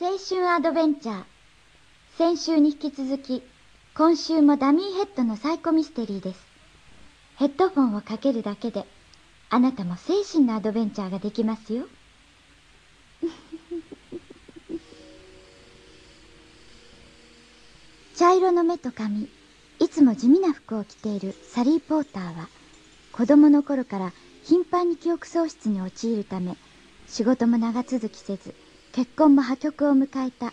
青春アドベンチャー。先週に引き続き、今週もダミーヘッドのサイコミステリーです。ヘッドフォンをかけるだけで、あなたも精神のアドベンチャーができますよ。茶色の目と髪、いつも地味な服を着ているサリー・ポーターは、子供の頃から頻繁に記憶喪失に陥るため、仕事も長続きせず、結婚も破局を迎えた。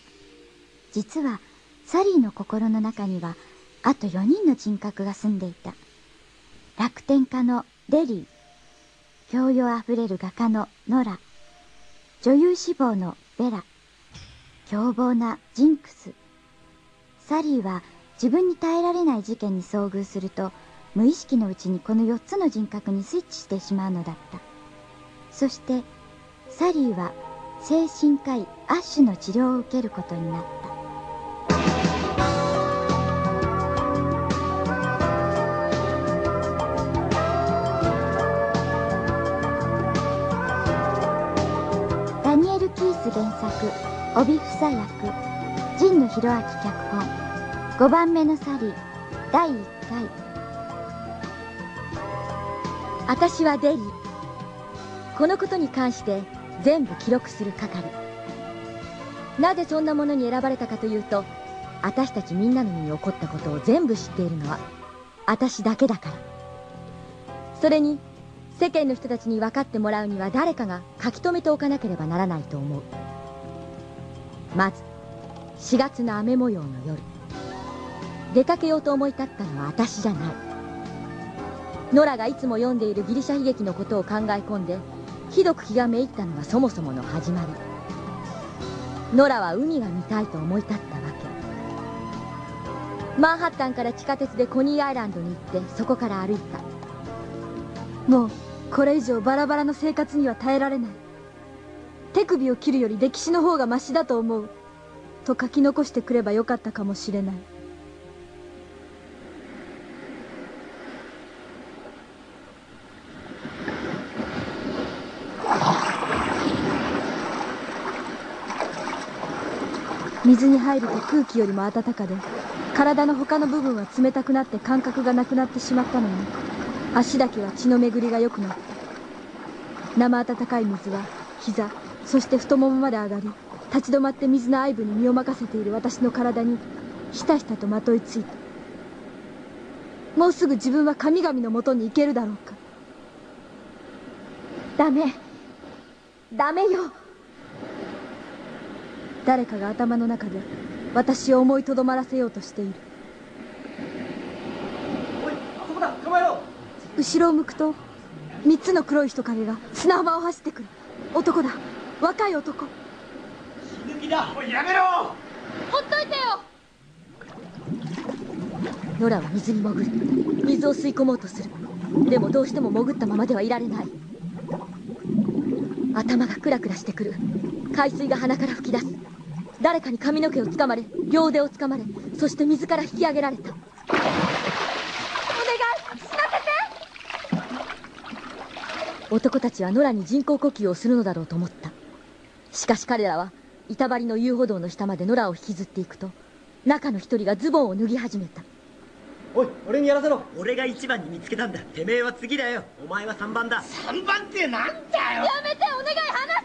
実は、サリーの心の中には、あと4人の人格が住んでいた。楽天家のデリー、教養あふれる画家のノラ、女優志望のベラ、凶暴なジンクス。サリーは自分に耐えられない事件に遭遇すると、無意識のうちにこの4つの人格にスイッチしてしまうのだった。そして、サリーは精神科医アッシュの治療を受けることになった。ダニエル・キース原作帯房役神野博明脚本。5番目のサリー第1回。私はデリー。このことに関して全部記録する係。なぜそんなものに選ばれたかというと私たちみんなの身に起こったことを全部知っているのは私だけだから。それに世間の人たちに分かってもらうには誰かが書き留めておかなければならないと思う。まず4月の雨模様の夜。出かけようと思い立ったのは私じゃない。ノラがいつも読んでいるギリシャ悲劇のことを考え込んでひどく気がめいったのはそもそもの始まり。ノラは海が見たいと思い立ったわけ。マンハッタンから地下鉄でコニーアイランドに行ってそこから歩いた。もうこれ以上バラバラの生活には耐えられない。手首を切るより歴史の方がマシだと思う。と書き残してくればよかったかもしれない。水に入ると空気よりも暖かで体の他の部分は冷たくなって感覚がなくなってしまったのに足だけは血の巡りが良くなった。生温かい水は膝そして太ももまで上がり立ち止まって水の愛部に身を任せている私の体にひたひたとまといついた。もうすぐ自分は神々のもとに行けるだろうか。ダメ。ダメよ。誰かが頭の中で私を思いとどまらせようとしている。おいあそこだ捕まえろ。後ろを向くと三つの黒い人影が砂浜を走ってくる。男だ。若い男。死ぬ気だ。おいやめろ。ほっといてよ。ノラは水に潜る。水を吸い込もうとする。でもどうしても潜ったままではいられない。頭がクラクラしてくる。海水が鼻から吹き出す誰かに髪の毛をつかまれ両腕をつかまれそして水から引き上げられた。お願い死なせて。男たちは野良に人工呼吸をするのだろうと思った。しかし彼らは板張りの遊歩道の下まで野良を引きずっていくと中の一人がズボンを脱ぎ始めた。おい俺にやらせろ。俺が一番に見つけたんだ。てめえは次だよ。お前は三番だ。3番ってなんだよ。やめてお願い離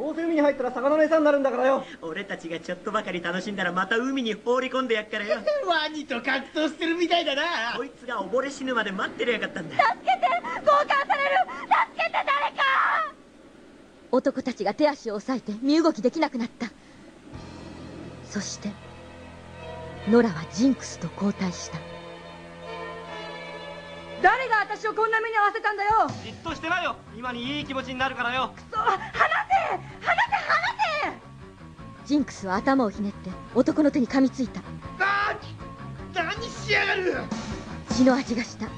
どうせ海に入ったら魚の餌になるんだからよ。俺たちがちょっとばかり楽しんだらまた海に放り込んでやっからよ。ワニと格闘してるみたいだな。こいつが溺れ死ぬまで待ってりゃよかったんだ。助けて。強姦される。助けて誰か。男たちが手足を押さえて身動きできなくなった。そしてノラはジンクスと交代した誰が私をこんな目に遭わせたんだよ。じっとしてないよ。今にいい気持ちになるからよ。そう離せ離せ離せ。ジンクスは頭をひねって男の手に噛みついた。あ何しやがる。血の味がした。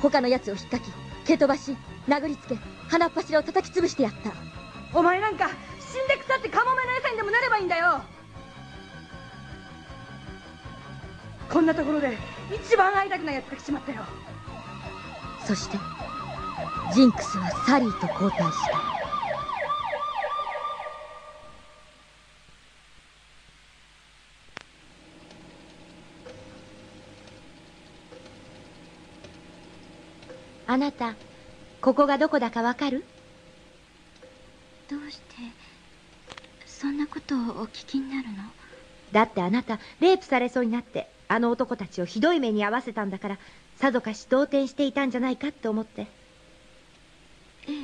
他の奴を引っかき蹴飛ばし殴りつけ鼻っ柱を叩き潰してやった。お前なんか死んで腐ってカモメの餌にでもなればいいんだよ。こんなところで一番会いたくない奴が来ちまったよそしてジンクスはサリーと交代した。あなたここがどこだかわかる？どうしてそんなことをお聞きになるの？だってあなたレイプされそうになってあの男たちをひどい目に遭わせたんだからさぞかし動転していたんじゃないかって思って。ええ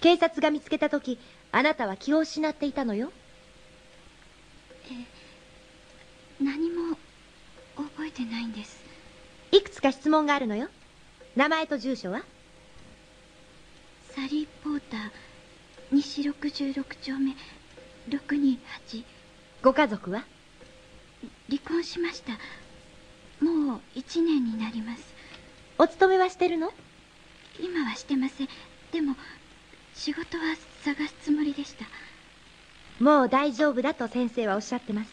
警察が見つけた時あなたは気を失っていたのよ。何も覚えてないんです。いくつか質問があるのよ。名前と住所は？サリー・ポーター西66丁目628ご家族は？離婚しましたもう1年になります。お勤めはしてるの？今はしてません。でも仕事は探すつもりでした。もう大丈夫だと先生はおっしゃってます。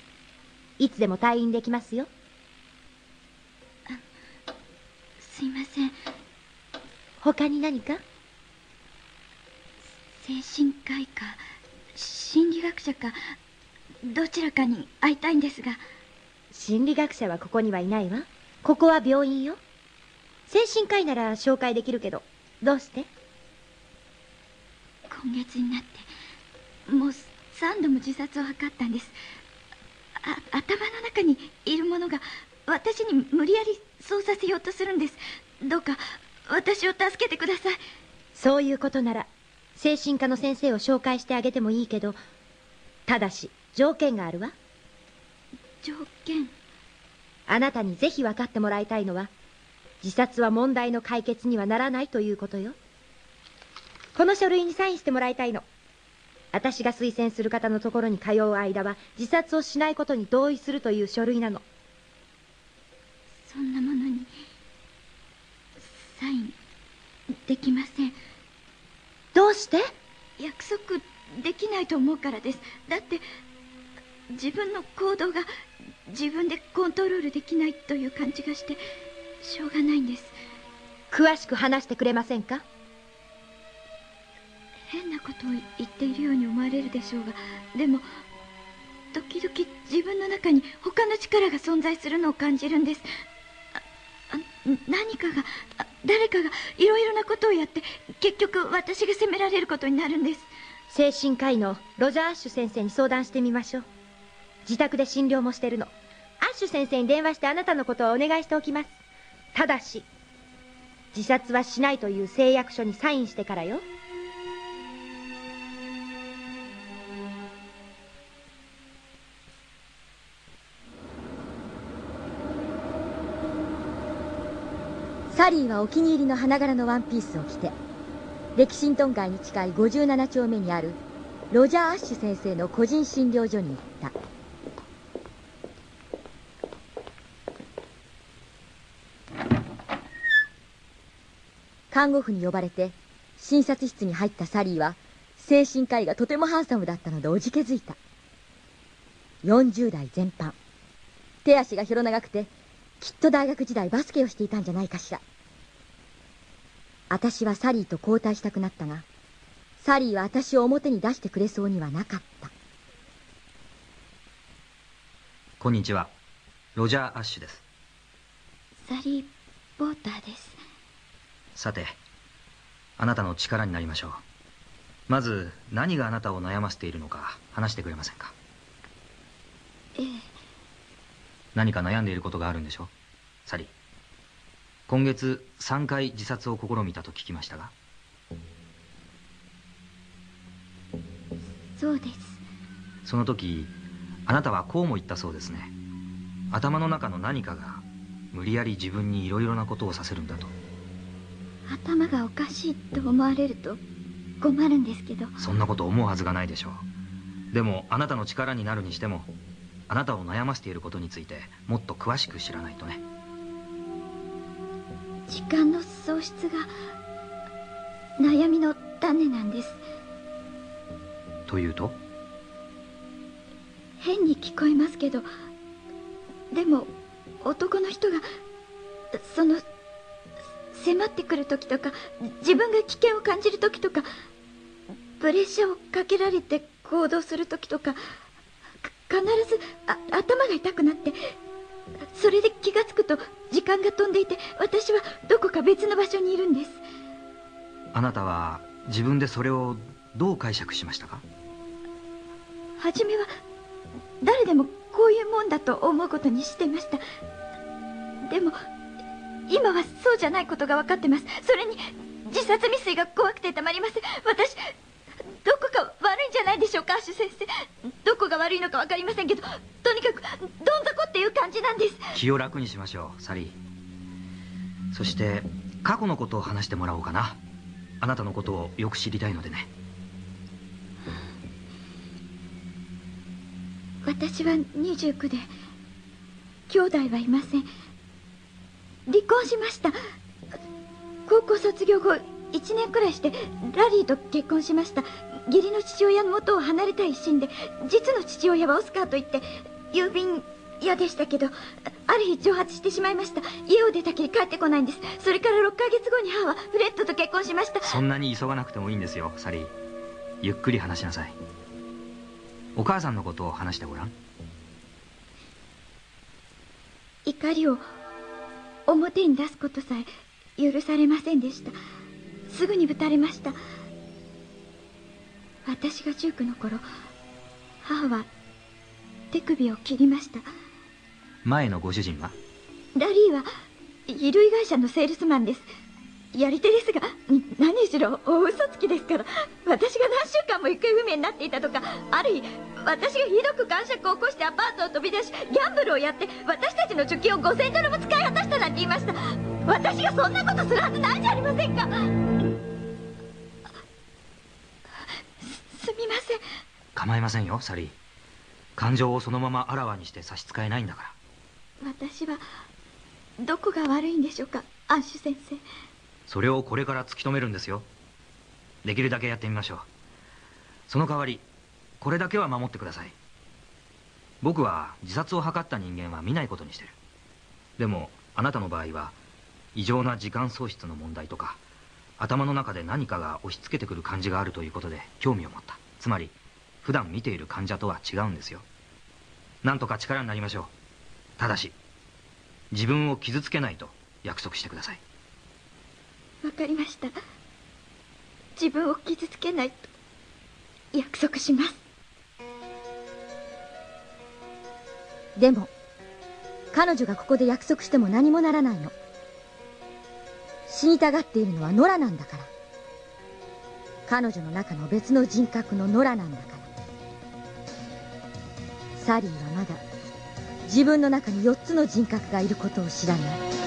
いつでも退院できますよ。すいません。他に何か？精神科医か心理学者かどちらかに会いたいんですが心理学者はここにはいないわ。ここは病院よ。精神科医なら紹介できるけどどうして？今月になってもう3度も自殺を図ったんです。あ頭の中にいるものが私に無理やりそうさせようとするんです。どうか私を助けてください。そういうことなら精神科の先生を紹介してあげてもいいけどただし条件があるわ条件。あなたにぜひ分かってもらいたいのは自殺は問題の解決にはならないということよ。この書類にサインしてもらいたいの。私が推薦する方のところに通う間は自殺をしないことに同意するという書類なの。そんなものにサインできません。どうして？約束できないと思うからです。だって自分の行動が自分でコントロールできないという感じがしてしょうがないんです。詳しく話してくれませんか？変なことを言っているように思われるでしょうがでも時々自分の中に他の力が存在するのを感じるんです。何かがあ誰かがいろいろなことをやって結局私が責められることになるんです。精神科医のロジャー・アッシュ先生に相談してみましょう自宅で診療もしてるの。アッシュ先生に電話してあなたのことをお願いしておきます。ただし自殺はしないという誓約書にサインしてからよ。サリーはお気に入りの花柄のワンピースを着てレキシントン街に近い57丁目にあるロジャー・アッシュ先生の個人診療所に行った。看護婦に呼ばれて診察室に入ったサリーは精神科医がとてもハンサムだったのでおじけづいた。40代全般手足が広長くてきっと大学時代バスケをしていたんじゃないかしら。私はサリーと交代したくなったがサリーは私を表に出してくれそうにはなかった。こんにちは。ロジャー・アッシュです。サリー・ポーターですさてあなたの力になりましょう。まず何があなたを悩ませているのか話してくれませんか？ええ。何か悩んでいることがあるんでしょサリ。ー今月3回自殺を試みたと聞きましたが。そうです。その時あなたはこうも言ったそうですね。頭の中の何かが無理やり自分にいろいろなことをさせるんだと頭がおかしいと思われると困るんですけど。そんなこと思うはずがないでしょう。でもあなたの力になるにしてもあなたを悩ませていることについてもっと詳しく知らないとね。時間の喪失が悩みの種なんです。というと？変に聞こえますけどでも男の人がその迫ってくる時とか自分が危険を感じる時とかプレッシャーをかけられて行動する時とかか必ずあ頭が痛くなってそれで気がつくと時間が飛んでいて私はどこか別の場所にいるんです。あなたは自分でそれをどう解釈しましたか？初めは誰でもこういうもんだと思うことにしてました。でも今はそうじゃないことが分かってます。それに自殺未遂が怖くてたまりません私どこか悪いんじゃないでしょうか？アッシュ先生。どこが悪いのか分かりませんけどとにかくどん底っていう感じなんです。気を楽にしましょうサリー。そして過去のことを話してもらおうかな。あなたのことをよく知りたいのでね。私は29で兄弟はいません離婚しました。高校卒業後1年くらいしてラリーと結婚しました。義理の父親の元を離れたい一心で実の父親はオスカーといって郵便屋でしたけどある日蒸発してしまいました。家を出たきり帰ってこないんです。それから6ヶ月後に母はフレッドと結婚しました。そんなに急がなくてもいいんですよサリー。ゆっくり話しなさい。お母さんのことを話してごらん。怒りを表に出すことさえ許されませんでした。すぐにぶたれました。私が19の頃母は手首を切りました。前のご主人は？ラリーは衣類会社のセールスマンですやり手ですが何しろ大嘘つきですから。私が何週間も行方不明になっていたとかある日私がひどく感触を起こしてアパートを飛び出しギャンブルをやって私たちの貯金を5000ドルも使い果たしたなんて言いました。私がそんなことするはずないじゃありませんか。すすみません。構いませんよサリー。感情をそのままあらわにして差し支えないんだから。私はどこが悪いんでしょうかアンシュ先生それをこれから突き止めるんですよ。できるだけやってみましょう。その代わりこれだけは守ってください。僕は自殺を図った人間は見ないことにしてる。でもあなたの場合は異常な時間喪失の問題とか頭の中で何かが押し付けてくる感じがあるということで興味を持った。つまり普段見ている患者とは違うんですよ。なんとか力になりましょう。ただし自分を傷つけないと約束してください。わかりました。自分を傷つけないと。約束します。でも彼女がここで約束しても何もならないの。死にたがっているのはノラなんだから。彼女の中の別の人格のノラなんだから。サリーはまだ自分の中に4つの人格がいることを知らない。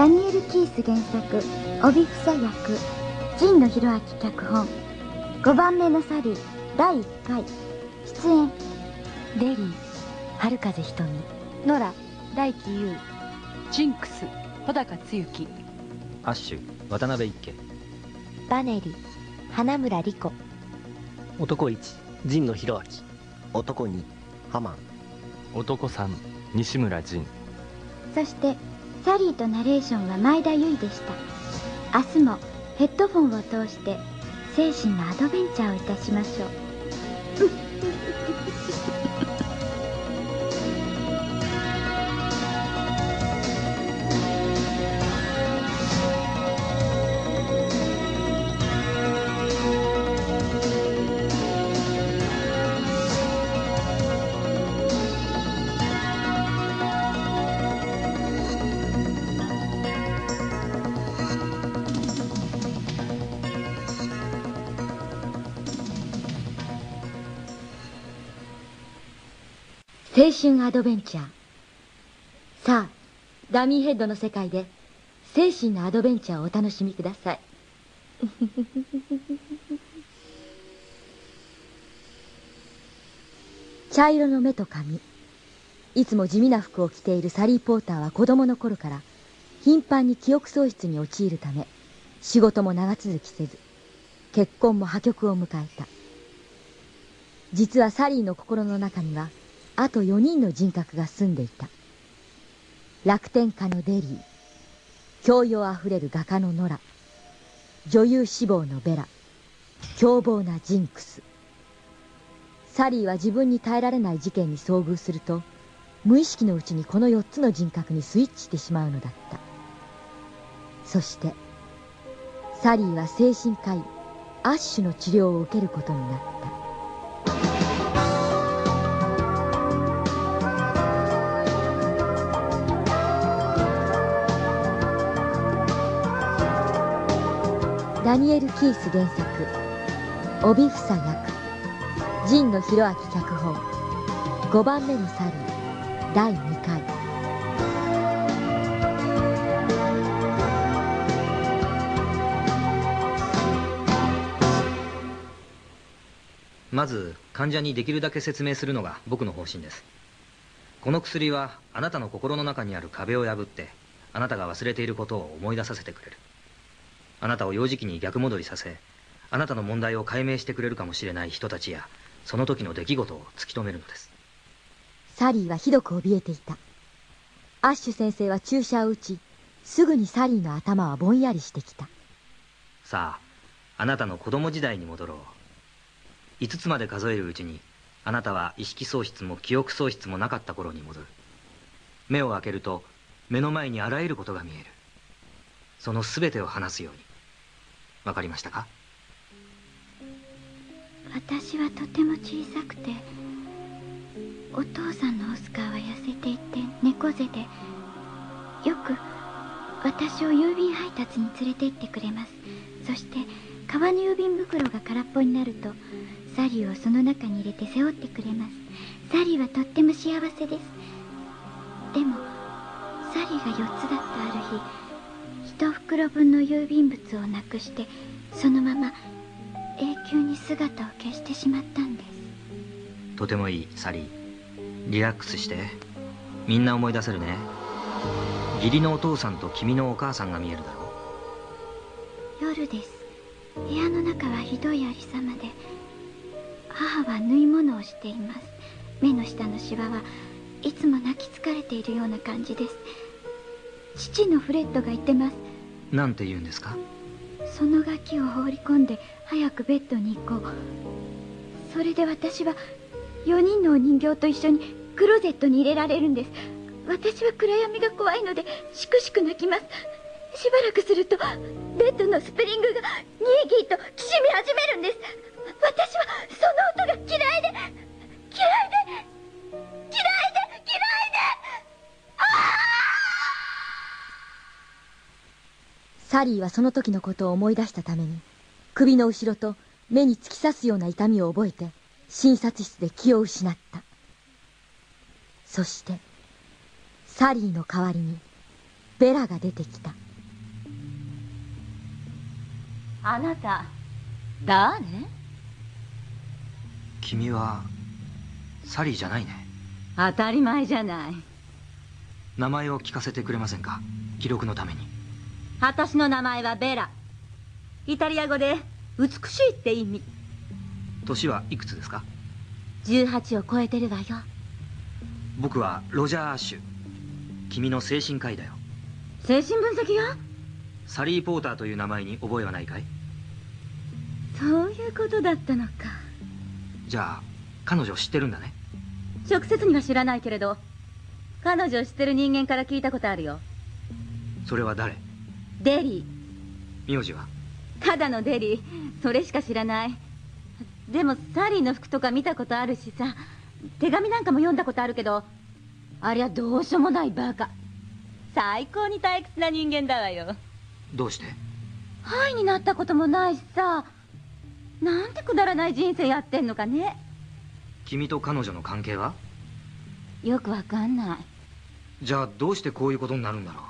ダニエル・キース原作帯房役神野博明脚本5番目のサリー第1回出演レリー春風瞳ノラ大輝優ジンクス穂高つゆきアッシュ渡辺一家。バネリ花村莉子。男1神野博明。男2ハマン。男3西村仁。そしてサリーとナレーションは前田由衣でした。明日もヘッドフォンを通して精神のアドベンチャーをいたしましょう。青春アドベンチャー。さあダミーヘッドの世界で精神のアドベンチャーをお楽しみください。茶色の目と髪。いつも地味な服を着ているサリー・ポーターは子供の頃から頻繁に記憶喪失に陥るため仕事も長続きせず結婚も破局を迎えた。実はサリーの心の中にはあと4人の人格が住んでいた。楽天家のデリー。教養あふれる画家のノラ女優志望のベラ。凶暴なジンクス。サリーは自分に耐えられない事件に遭遇すると無意識のうちにこの4つの人格にスイッチしてしまうのだった。そしてサリーは精神科医アッシュの治療を受けることになった。ダニエル・キース原作。帯房役。神野博明脚本。5番目のサリー第2回。まず患者にできるだけ説明するのが僕の方針です。この薬はあなたの心の中にある壁を破ってあなたが忘れていることを思い出させてくれる。あなたを幼児期に逆戻りさせあなたの問題を解明してくれるかもしれない人たちやその時の出来事を突き止めるのです。サリーはひどく怯えていた。アッシュ先生は注射を打ちすぐにサリーの頭はぼんやりしてきた。さああなたの子供時代に戻ろう。5つまで数えるうちにあなたは意識喪失も記憶喪失もなかった頃に戻る。目を開けると目の前にあらゆることが見える。その全てを話すようにわかりましたか？私はとても小さくてお父さんのオスカーは痩せていて猫背でよく私を郵便配達に連れて行ってくれます。そして革の郵便袋が空っぽになるとサリーをその中に入れて背負ってくれます。サリーはとっても幸せです。でもサリーが4つだったある日一袋分の郵便物をなくしてそのまま永久に姿を消してしまったんです。とてもいいサリー。リラックスして。みんな思い出せるね。義理のお父さんと君のお母さんが見えるだろ夜です。部屋の中はひどいありさまで母は縫い物をしています。目の下のシワはいつも泣き疲れているような感じです。父のフレッドが言ってます。うなんて言うんですか？そのガキを放り込んで早くベッドに行こう。それで私は4人のお人形と一緒にクローゼットに入れられるんです。私は暗闇が怖いのでしくしく泣きます。しばらくするとベッドのスプリングがニーギーときしみ始めるんです。私はその音が嫌いで嫌いで嫌いで嫌いで！ああサリーはその時のことを思い出したために首の後ろと目に突き刺すような痛みを覚えて診察室で気を失った。そしてサリーの代わりにベラが出てきた。あなた誰君はサリーじゃないね。当たり前じゃない。名前を聞かせてくれませんか？記録のために私の名前はベラ。イタリア語で美しいって意味。年はいくつですか？18を超えてるわよ。僕はロジャー・アッシュ。君の精神科医だよ。精神分析よサリー・ポーターという名前に覚えはないかい？そういうことだったのか。じゃあ彼女知ってるんだね？直接には知らないけれど彼女を知ってる人間から聞いたことあるよ。それは誰？デリ名字は？ーただのデリー。それしか知らない。でもサリーの服とか見たことあるしさ。手紙なんかも読んだことあるけどありゃどうしようもないバカ。最高に退屈な人間だわよ。どうして？ハイになったこともないしさ。なんてくだらない人生やってんのかね。君と彼女の関係は？よくわかんない。じゃあどうしてこういうことになるんだろう？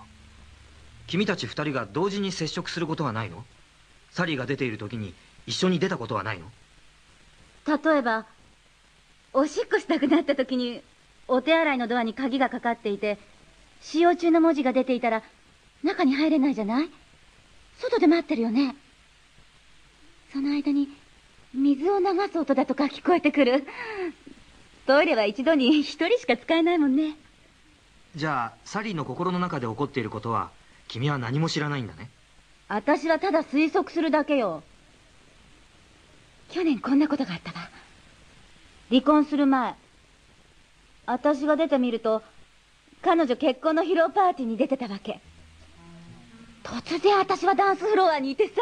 君たち二人が同時に接触することはないの？サリーが出ている時に一緒に出たことはないの？例えばおしっこしたくなった時にお手洗いのドアに鍵がかかっていて使用中の文字が出ていたら中に入れないじゃない？外で待ってるよね？その間に水を流す音だとか聞こえてくる。トイレは一度に一人しか使えないもんね。じゃあサリーの心の中で起こっていることは君は何も知らないんだね。私はただ推測するだけよ。去年こんなことがあったわ。離婚する前私が出てみると彼女結婚の披露パーティーに出てたわけ。突然私はダンスフロアにいてさ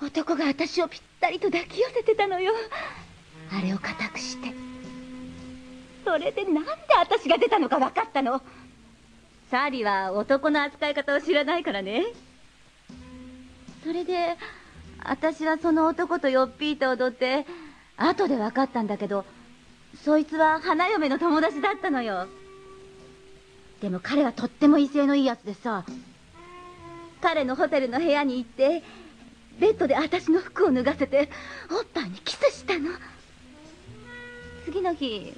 男が私をぴったりと抱き寄せてたのよ。あれを固くして。それでなんで私が出たのか分かったの。サーリーは男の扱い方を知らないからね。それで私はその男とよっぴーと踊って後で分かったんだけどそいつは花嫁の友達だったのよ。でも彼はとっても威勢のいいやつでさ彼のホテルの部屋に行ってベッドで私の服を脱がせておっぱいにキスしたの。次の日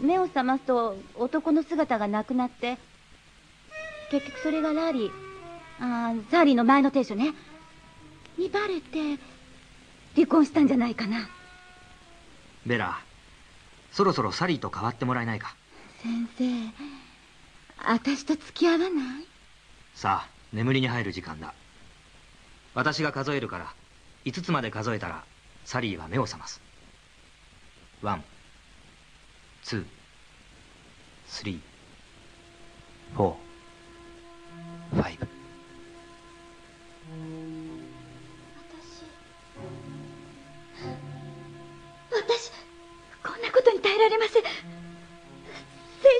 目を覚ますと男の姿がなくなって結局それがラーリー。あーサーリーの前の亭主ね。にバレて離婚したんじゃないかな。ベラそろそろサリーと変わってもらえないか。先生私と付き合わない？さあ眠りに入る時間だ。私が数えるから5つまで数えたらサリーは目を覚ます。 One two three four five。私こんなことに耐えられません。正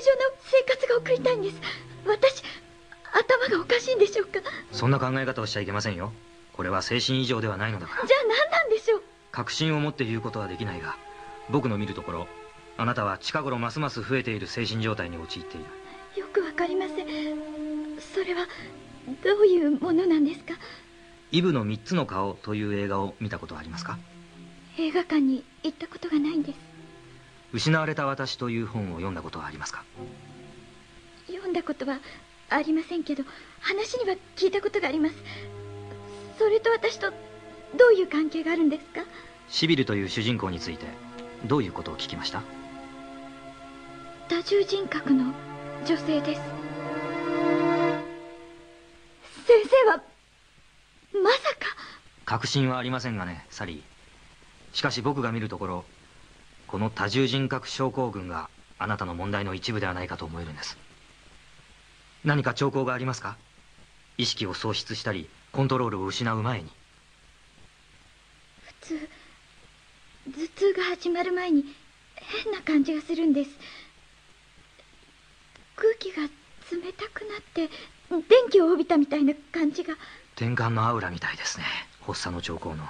常な生活が送りたいんです。私頭がおかしいんでしょうか。そんな考え方をしちゃいけませんよ。これは精神異常ではないのだから。じゃあ何なんでしょう。確信を持って言うことはできないが僕の見るところあなたは近頃ますます増えている精神状態に陥っている。よくわかりませんそれはどういうものなんですか？イブの3つの顔という映画を見たことはありますか？映画館に行ったことがないんです。失われた私という本を読んだことはありますか？読んだことはありませんけど話には聞いたことがあります。それと私とどういう関係があるんですか？シビルという主人公についてどういうことを聞きました？多重人格の女性です確信はありませんがねサリー。しかし僕が見るところこの多重人格症候群があなたの問題の一部ではないかと思えるんです。何か兆候がありますか？意識を喪失したりコントロールを失う前に。普通頭痛が始まる前に変な感じがするんです。空気が冷たくなって電気を帯びたみたいな感じが。転換のアウラみたいですね発作の兆候の。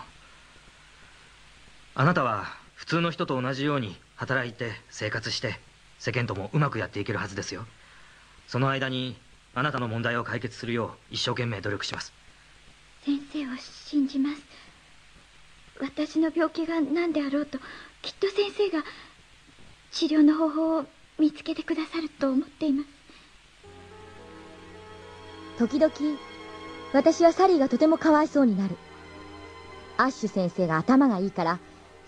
あなたは普通の人と同じように働いて生活して世間ともうまくやっていけるはずですよ。その間にあなたの問題を解決するよう一生懸命努力します。先生を信じます。私の病気が何であろうときっと先生が治療の方法を見つけてくださると思っています。時々私はサリーがとてもかわいそうになるアッシュ先生が頭がいいから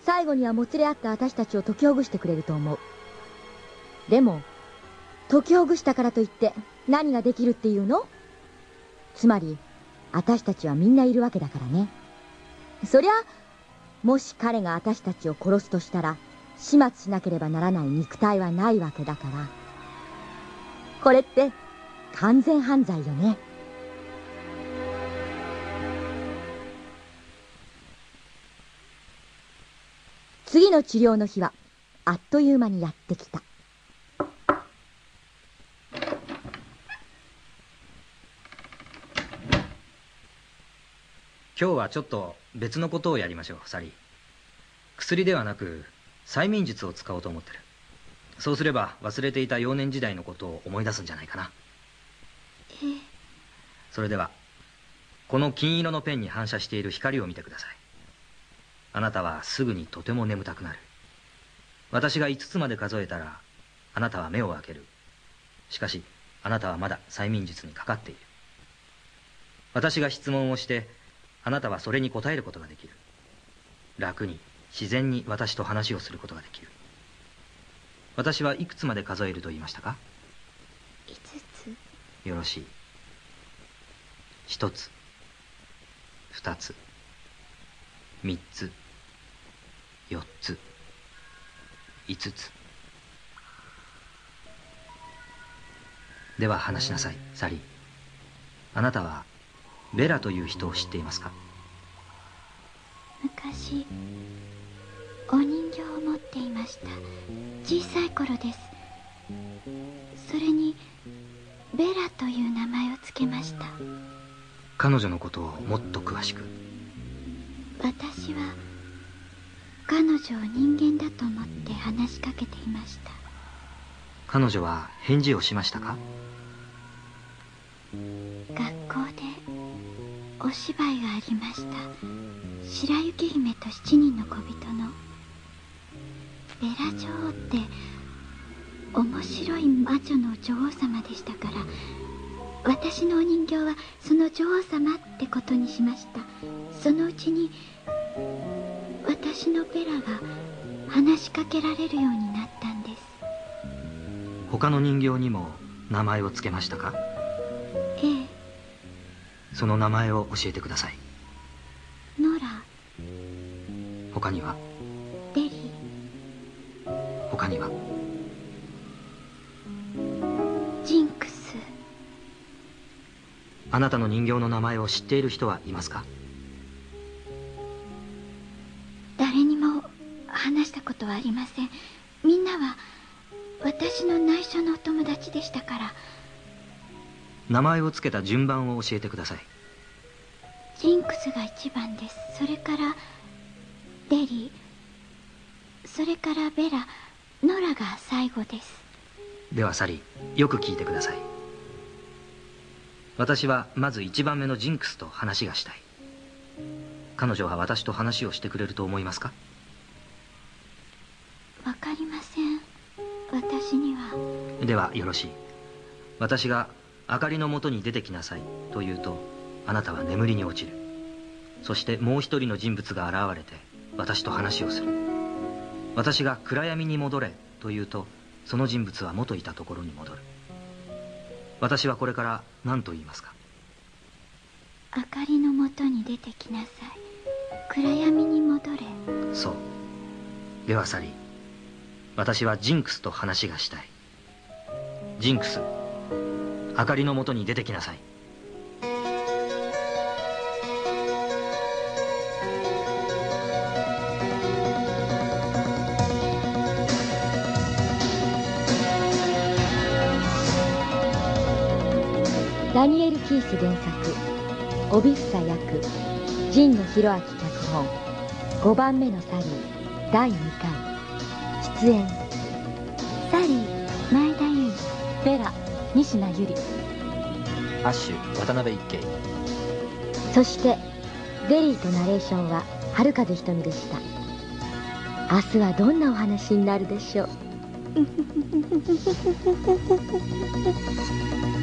最後にはもつれ合った私たちを解きほぐしてくれると思う。でも解きほぐしたからといって何ができるっていうの？つまり私たちはみんないるわけだからね。そりゃもし彼が私たちを殺すとしたら始末しなければならない肉体はないわけだから。これって完全犯罪よね。次の治療の日はあっという間にやってきた。今日はちょっと別のことをやりましょうサリー。薬ではなく催眠術を使おうと思ってる。そうすれば忘れていた幼年時代のことを思い出すんじゃないかな。ええ。それではこの金色のペンに反射している光を見てくださいあなたはすぐにとても眠たくなる。私が5つまで数えたらあなたは目を開ける。しかしあなたはまだ催眠術にかかっている。私が質問をしてあなたはそれに答えることができる。楽に自然に私と話をすることができる。私はいくつまで数えると言いましたか？5つ。よろしい。一つ。二つ。三つ四つ。五つ。では話しなさいサリー。あなたはベラという人を知っていますか？昔お人形を持っていました。小さい頃です。それにベラという名前を付けました。彼女のことをもっと詳しく。私は彼女を人間だと思って話しかけていました。彼女は返事をしましたか？学校でお芝居がありました。白雪姫と七人の小人の。ベラ女王って面白い魔女の女王様でしたから私のお人形はその女王様ってことにしました。そのうちに私のベラが話しかけられるようになったんです。他の人形にも名前を付けましたか？ええ。その名前を教えてください。ノラ。他には？デリ他には？ジンクス。あなたの人形の名前を知っている人はいますか？ことはありません。みんなは私の内緒のお友達でしたから。名前を付けた順番を教えてください。ジンクスが一番です。それからデリー。それからベラ。ノラが最後です。ではサリーよく聞いてください。私はまず一番目のジンクスと話がしたい。彼女は私と話をしてくれると思いますかわかりません私には。ではよろしい。私が明かりのもとに出てきなさい。と言うとあなたは眠りに落ちる。そしてもう一人の人物が現れて私と話をする。私が暗闇に戻れ。と言うとその人物は元いたところに戻る。私はこれから何と言いますか？明かりのもとに出てきなさい。暗闇に戻れ。そう。ではサリー私はジンクスと話がしたい。ジンクス明かりのもとに出てきなさい。ダニエル・キース原作帯房役神野博明脚本5番目のサリー第2回。出演サリー前田優ベラ仁科由里。アッシュ渡辺一慶。そしてデリーとナレーションは春風ひとみでした。明日はどんなお話になるでしょう？